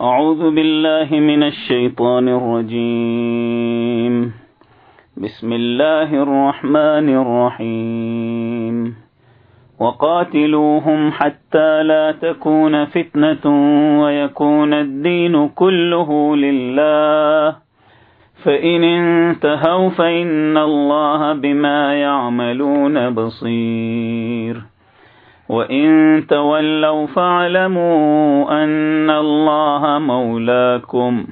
أعوذ بالله من الشيطان الرجيم. بسم الله الرحمن الرحيم. وقاتلوهم حتى لا تكون فتنة ويكون الدين كله لله. فإن انتهوا فإن الله بما يعملون بصير. وَإِن تَوَلَّوْا فَاعْلَمُوا أَنَّ اللَّهَ مَوْلَاكُمْ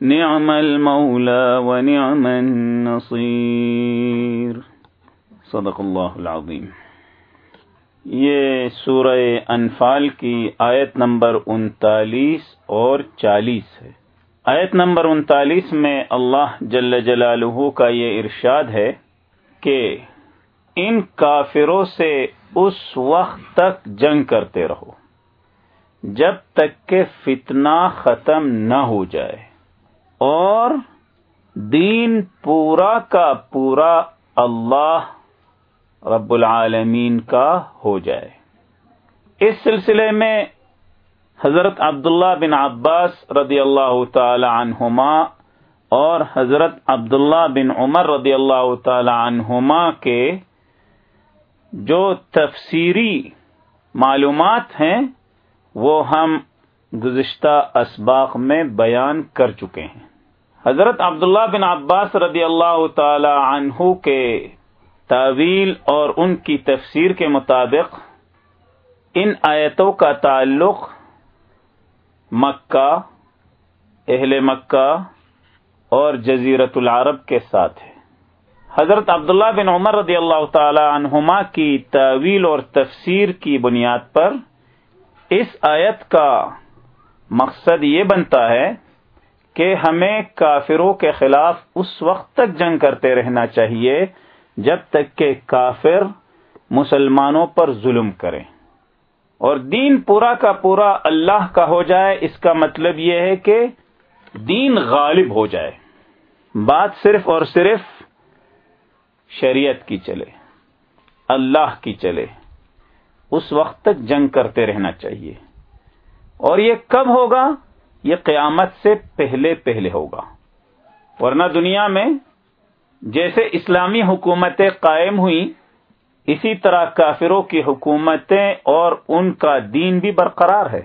نِعْمَ الْمَوْلَى وَنِعْمَ النَّصِيرُ صدق اللہ العظیم۔ یہ سورہ انفال کی آیت نمبر انتالیس اور چالیس ہے۔ آیت نمبر انتالیس میں اللہ جل جلالہ کا یہ ارشاد ہے کہ ان کافروں سے اس وقت تک جنگ کرتے رہو۔ جب تک کہ فتنہ ختم نہ ہو جائے۔ اور دین پورا کا پورا اللہ رب العالمین کا ہو جائے۔ اس سلسلے میں حضرت عبداللہ بن عباس رضی اللہ تعالی عنہما اور حضرت عبداللہ بن عمر رضی اللہ تعالی عنہما کے جو تفسیری معلومات ہیں وہ ہم گزشتہ اسباق میں بیان کر چکے ہیں۔ حضرت عبداللہ بن عباس رضی اللہ تعالی عنہ کے تعویل اور ان کی تفسیر کے مطابق ان آیتوں کا تعلق مکہ، اہل مکہ اور جزیرت العرب کے ساتھ ہے۔ حضرت عبداللہ بن عمر رضی اللہ تعالی عنہما کی تعویل اور تفسیر کی بنیاد پر اس آیت کا مقصد یہ بنتا ہے کہ ہمیں کافروں کے خلاف اس وقت تک جنگ کرتے رہنا چاہیے جب تک کہ کافر مسلمانوں پر ظلم کریں۔ اور دین پورا کا پورا اللہ کا ہو جائے، اس کا مطلب یہ ہے کہ دین غالب ہو جائے۔ بات صرف اور صرف شریعت کی چلے، اللہ کی چلے، اس وقت تک جنگ کرتے رہنا چاہیے۔ اور یہ کب ہوگا؟ یہ قیامت سے پہلے پہلے ہوگا۔ ورنہ دنیا میں جیسے اسلامی حکومتیں قائم ہوئی اسی طرح کافروں کی حکومتیں اور ان کا دین بھی برقرار ہے۔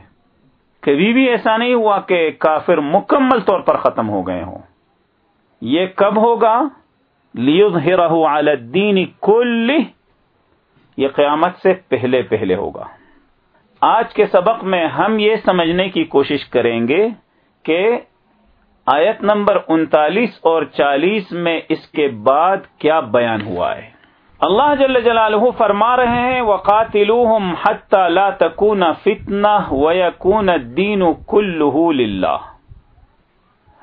کبھی بھی ایسا نہیں ہوا کہ کافر مکمل طور پر ختم ہو گئے ہوں۔ یہ کب ہوگا؟ علی الدین کل یہ قیامت سے پہلے پہلے ہوگا۔ آج کے سبق میں ہم یہ سمجھنے کی کوشش کریں گے کہ آیت نمبر انتالیس اور چالیس میں اس کے بعد کیا بیان ہوا ہے۔ اللہ جل جلالہ فرما رہے ہیں وقاتلوہم حتی لا تکون فتنہ ویکون الدین کلہ للہ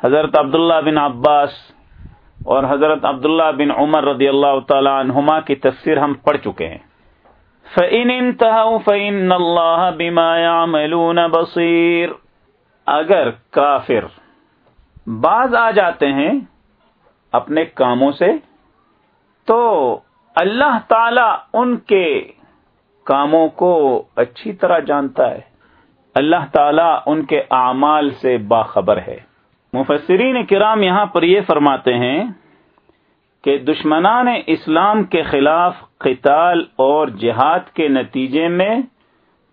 حضرت عبداللہ بن عباس اور حضرت عبداللہ بن عمر رضی اللہ تعالی عنہما کی تفسیر ہم پڑھ چکے ہیں۔ فَإِنِ انْتَهَوْا فَإِنَّ اللَّهَ بِمَا يَعْمَلُونَ بَصِيرٌ۔ اگر کافر بعض آ جاتے ہیں اپنے کاموں سے، تو اللہ تعالی ان کے کاموں کو اچھی طرح جانتا ہے۔ اللہ تعالی ان کے اعمال سے باخبر ہے۔ مفسرین کرام یہاں پر یہ فرماتے ہیں کہ دشمنان اسلام کے خلاف قتال اور جہاد کے نتیجے میں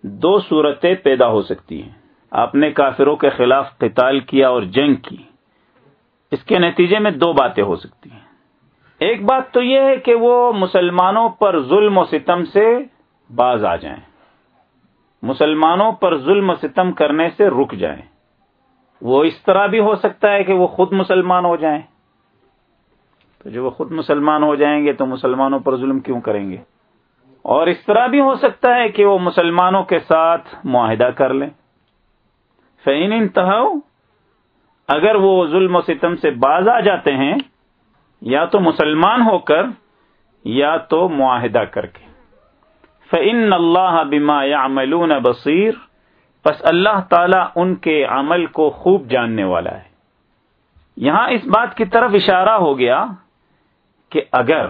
دو صورتیں پیدا ہو سکتی ہیں۔ آپ نے کافروں کے خلاف قتال کیا اور جنگ کی۔ اس کے نتیجے میں دو باتیں ہو سکتی ہیں۔ ایک بات تو یہ ہے کہ وہ مسلمانوں پر ظلم و ستم سے باز آ جائیں۔ مسلمانوں پر ظلم و ستم کرنے سے رک جائیں۔ وہ اس طرح بھی ہو سکتا ہے کہ وہ خود مسلمان ہو جائیں۔ تو جو وہ خود مسلمان ہو جائیں گے تو مسلمانوں پر ظلم کیوں کریں گے؟ اور اس طرح بھی ہو سکتا ہے کہ وہ مسلمانوں کے ساتھ معاہدہ کر لیں۔ فین انتہا اگر وہ ظلم و ستم سے باز آ جاتے ہیں، یا تو مسلمان ہو کر، یا تو معاہدہ کر کے۔ فعن اللہ بما یا بصیر بس اللہ تعالی ان کے عمل کو خوب جاننے والا ہے۔ یہاں اس بات کی طرف اشارہ ہو گیا کہ اگر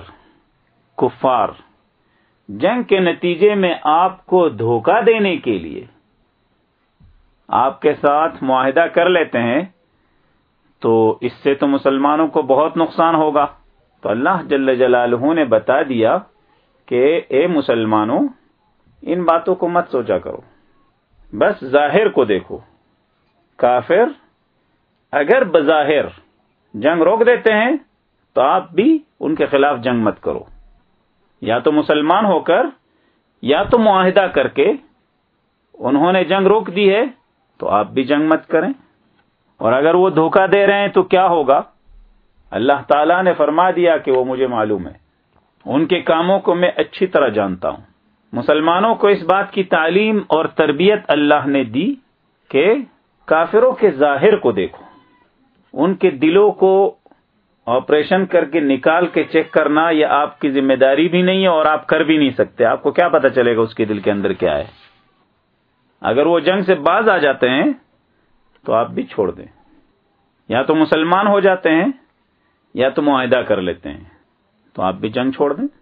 کفار جنگ کے نتیجے میں آپ کو دھوکہ دینے کے لیے آپ کے ساتھ معاہدہ کر لیتے ہیں، تو اس سے تو مسلمانوں کو بہت نقصان ہوگا۔ تو اللہ جل جلالہ نے بتا دیا کہ اے مسلمانوں، ان باتوں کو مت سوچا کرو۔ بس ظاہر کو دیکھو۔ کافر اگر بظاہر جنگ روک دیتے ہیں، تو آپ بھی ان کے خلاف جنگ مت کرو۔ یا تو مسلمان ہو کر، یا تو معاہدہ کر کے انہوں نے جنگ روک دی ہے، تو آپ بھی جنگ مت کریں۔ اور اگر وہ دھوکہ دے رہے ہیں، تو کیا ہوگا؟ اللہ تعالی نے فرما دیا کہ وہ مجھے معلوم ہے۔ ان کے کاموں کو میں اچھی طرح جانتا ہوں۔ مسلمانوں کو اس بات کی تعلیم اور تربیت اللہ نے دی کہ کافروں کے ظاہر کو دیکھو۔ ان کے دلوں کو آپریشن کر کے نکال کے چیک کرنا یہ آپ کی ذمہ داری بھی نہیں ہے اور آپ کر بھی نہیں سکتے۔ آپ کو کیا پتا چلے گا اس کے دل کے اندر کیا ہے۔ اگر وہ جنگ سے باز آ جاتے ہیں تو آپ بھی چھوڑ دیں۔ یا تو مسلمان ہو جاتے ہیں یا تو معاہدہ کر لیتے ہیں۔ تو آپ بھی جنگ چھوڑ دیں۔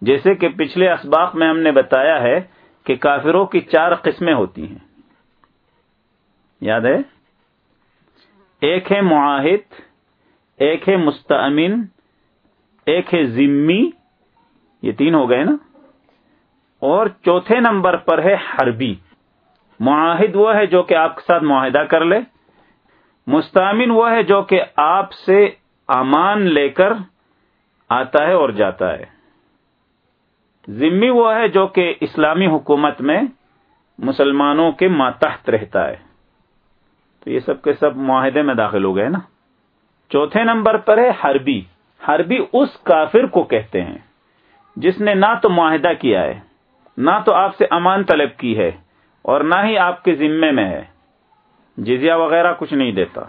جیسے کہ پچھلے اسباق میں ہم نے بتایا ہے کہ کافروں کی چار قسمیں ہوتی ہیں۔ یاد ہے؟ ایک ہے معاہد، ایک ہے مستعمن ایک ہے ذمی، یہ تین ہو گئے نا؟ اور چوتھے نمبر پر ہے حربی۔ معاہد وہ ہے جو کہ آپ کے ساتھ معاہدہ کر لے۔ مستعمن وہ ہے جو کہ آپ سے امان لے کر آتا ہے اور جاتا ہے۔ ذمی وہ ہے جو کہ اسلامی حکومت میں مسلمانوں کے ماتحت رہتا ہے۔ تو یہ سب کے سب معاہدے میں داخل ہو گئے نا۔ چوتھے نمبر پر ہے حربی۔ حربی اس کافر کو کہتے ہیں جس نے نہ تو معاہدہ کیا ہے، نہ تو آپ سے امان طلب کی ہے اور نہ ہی آپ کے ذمے میں ہے۔ جزیہ وغیرہ کچھ نہیں دیتا۔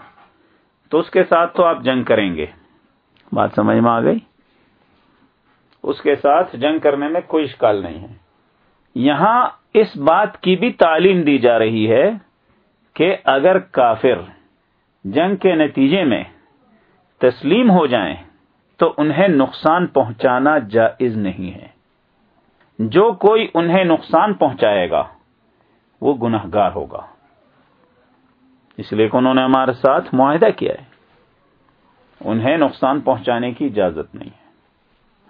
تو اس کے ساتھ تو آپ جنگ کریں گے۔ بات سمجھ میں آ گئی؟ اس کے ساتھ جنگ کرنے میں کوئی اشکال نہیں ہے۔ یہاں اس بات کی بھی تعلیم دی جا رہی ہے کہ اگر کافر جنگ کے نتیجے میں تسلیم ہو جائیں تو انہیں نقصان پہنچانا جائز نہیں ہے۔ جو کوئی انہیں نقصان پہنچائے گا، وہ گناہ گار ہوگا۔ اس لیے کہ انہوں نے ہمارے ساتھ معاہدہ کیا ہے۔ انہیں نقصان پہنچانے کی اجازت نہیں ہے۔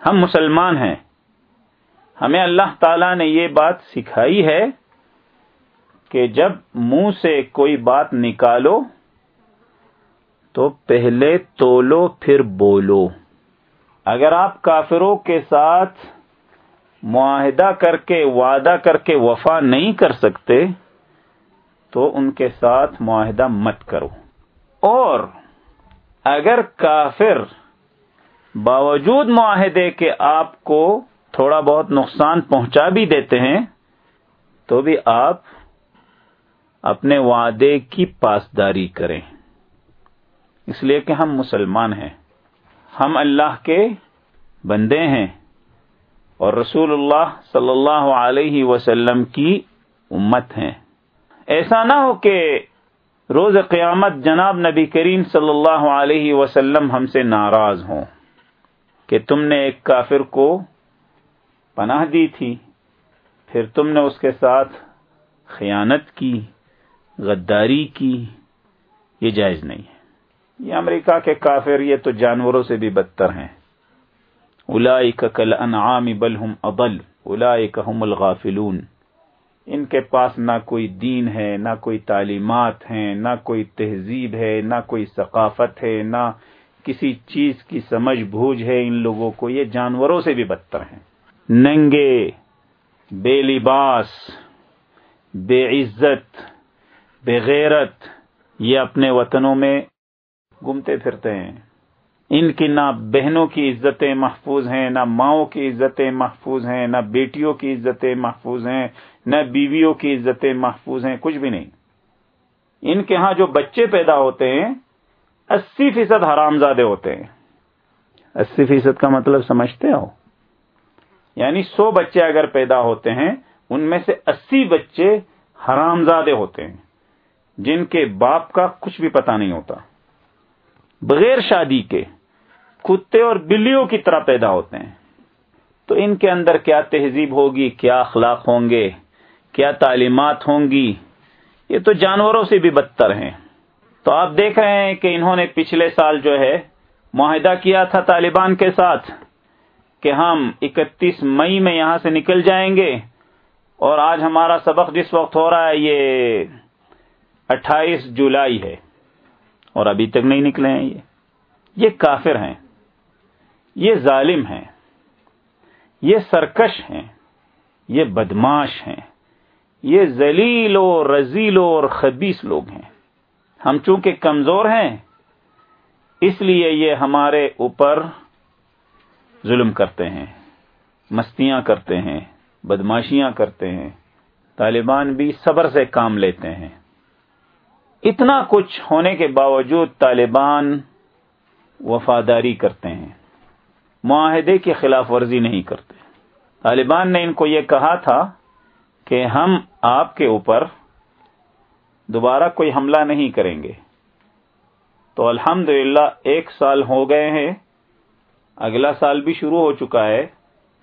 ہم مسلمان ہیں۔ ہمیں اللہ تعالی نے یہ بات سکھائی ہے کہ جب منہ سے کوئی بات نکالو تو پہلے تولو، پھر بولو۔ اگر آپ کافروں کے ساتھ معاہدہ کر کے، وعدہ کر کے وفا نہیں کر سکتے تو ان کے ساتھ معاہدہ مت کرو۔ اور اگر کافر باوجود معاہدے کے آپ کو تھوڑا بہت نقصان پہنچا بھی دیتے ہیں، تو بھی آپ اپنے وعدے کی پاسداری کریں۔ اس لیے کہ ہم مسلمان ہیں۔ ہم اللہ کے بندے ہیں۔ اور رسول اللہ صلی اللہ علیہ وسلم کی امت ہیں۔ ایسا نہ ہو کہ روز قیامت جناب نبی کریم صلی اللہ علیہ وسلم ہم سے ناراض ہوں۔ کہ تم نے ایک کافر کو پناہ دی تھی، پھر تم نے اس کے ساتھ خیانت کی، غداری کی، یہ جائز نہیں ہے۔ یہ امریکہ کے کافر، یہ تو جانوروں سے بھی بدتر ہیں۔ کل انعام بل ہم ابل هم الغافلون۔ ان کے پاس نہ کوئی دین ہے، نہ کوئی تعلیمات ہیں، نہ کوئی تہذیب ہے، نہ کوئی ثقافت ہے، نہ کسی چیز کی سمجھ بوجھ ہے ان لوگوں کو، یہ جانوروں سے بھی بدتر ہیں۔ ننگے، بے لباس، بے عزت، بے غیرت، یہ اپنے وطنوں میں گھومتے پھرتے ہیں۔ ان کی نہ بہنوں کی عزتیں محفوظ ہیں، نہ ماؤں کی عزتیں محفوظ ہیں، نہ بیٹیوں کی عزتیں محفوظ ہیں، نہ بیویوں کی عزتیں محفوظ ہیں، کچھ بھی نہیں۔ ان کے ہاں جو بچے پیدا ہوتے ہیں اسی فیصد حرام زادے ہوتے ہیں۔ اسی فیصد کا مطلب سمجھتے ہو؟ یعنی سو بچے اگر پیدا ہوتے ہیں، ان میں سے اسی بچے حرام زادے ہوتے ہیں، جن کے باپ کا کچھ بھی پتا نہیں ہوتا۔ بغیر شادی کے کتے اور بلیوں کی طرح پیدا ہوتے ہیں۔ تو ان کے اندر کیا تہذیب ہوگی، کیا اخلاق ہوں گے، کیا تعلیمات ہوں گی؟ یہ تو جانوروں سے بھی بدتر ہیں۔ تو آپ دیکھ رہے ہیں کہ انہوں نے پچھلے سال جو ہے معاہدہ کیا تھا طالبان کے ساتھ کہ ہم اکتیس مئی میں یہاں سے نکل جائیں گے اور آج ہمارا سبق جس وقت ہو رہا ہے یہ اٹھائیس جولائی ہے اور ابھی تک نہیں نکلے ہیں یہ۔ یہ کافر ہیں، یہ ظالم ہیں، یہ سرکش ہیں، یہ بدماش ہیں، یہ ذلیل و رزیل اور خبیص لوگ ہیں۔ ہم چونکہ کمزور ہیں، اس لیے یہ ہمارے اوپر ظلم کرتے ہیں، مستیاں کرتے ہیں، بدماشیاں کرتے ہیں، طالبان بھی صبر سے کام لیتے ہیں۔ اتنا کچھ ہونے کے باوجود طالبان وفاداری کرتے ہیں۔ معاہدے کی خلاف ورزی نہیں کرتے۔ طالبان نے ان کو یہ کہا تھا کہ ہم آپ کے اوپر دوبارہ کوئی حملہ نہیں کریں گے۔ تو الحمد ایک سال ہو گئے ہیں، اگلا سال بھی شروع ہو چکا ہے،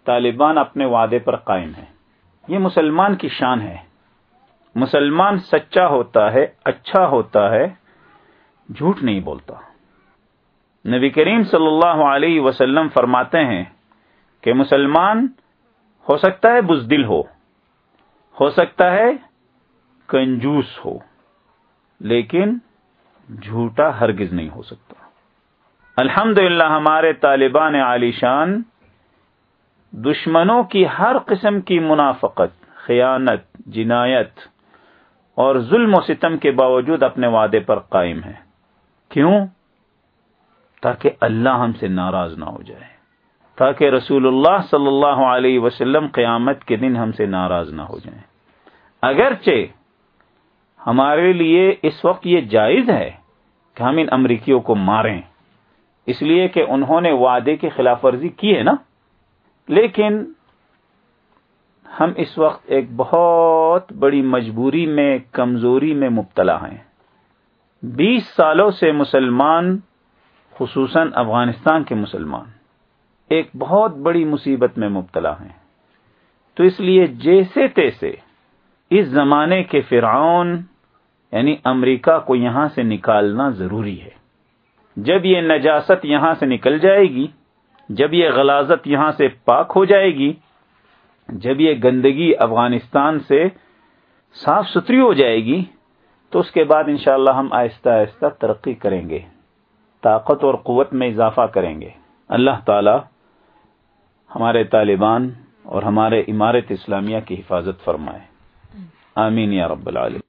طالبان اپنے وعدے پر قائم ہے یہ مسلمان کی شان ہے۔ مسلمان سچا ہوتا ہے اچھا ہوتا ہے، جھوٹ نہیں بولتا۔ نبی کریم صلی اللہ علیہ وسلم فرماتے ہیں کہ مسلمان ہو سکتا ہے بزدل ہو ہو سکتا ہے کنجوس ہو۔ لیکن جھوٹا ہرگز نہیں ہو سکتا۔ الحمد ہمارے طالبان عالی شان دشمنوں کی ہر قسم کی منافقت، خیانت، جنایت اور ظلم و ستم کے باوجود اپنے وعدے پر قائم ہے کیوں؟ تاکہ اللہ ہم سے ناراض نہ ہو جائے۔ تاکہ رسول اللہ صلی اللہ علیہ وسلم قیامت کے دن ہم سے ناراض نہ ہو جائیں۔ اگرچہ ہمارے لیے اس وقت یہ جائز ہے کہ ہم ان امریکیوں کو ماریں۔ اس لیے کہ انہوں نے وعدے کی خلاف ورزی کی ہے نا۔ لیکن ہم اس وقت ایک بہت بڑی مجبوری میں، کمزوری میں مبتلا ہیں۔ بیس سالوں سے مسلمان، خصوصاً افغانستان کے مسلمان، ایک بہت بڑی مصیبت میں مبتلا ہیں۔ تو اس لیے جیسے تیسے اس زمانے کے فرعون یعنی امریکہ کو یہاں سے نکالنا ضروری ہے۔ جب یہ نجاست یہاں سے نکل جائے گی، جب یہ غلازت یہاں سے پاک ہو جائے گی، جب یہ گندگی افغانستان سے صاف ستھری ہو جائے گی، تو اس کے بعد انشاءاللہ ہم آہستہ آہستہ ترقی کریں گے، طاقت اور قوت میں اضافہ کریں گے۔ اللہ تعالی ہمارے طالبان اور ہمارے عمارت اسلامیہ کی حفاظت فرمائے۔ آمین یا رب العالم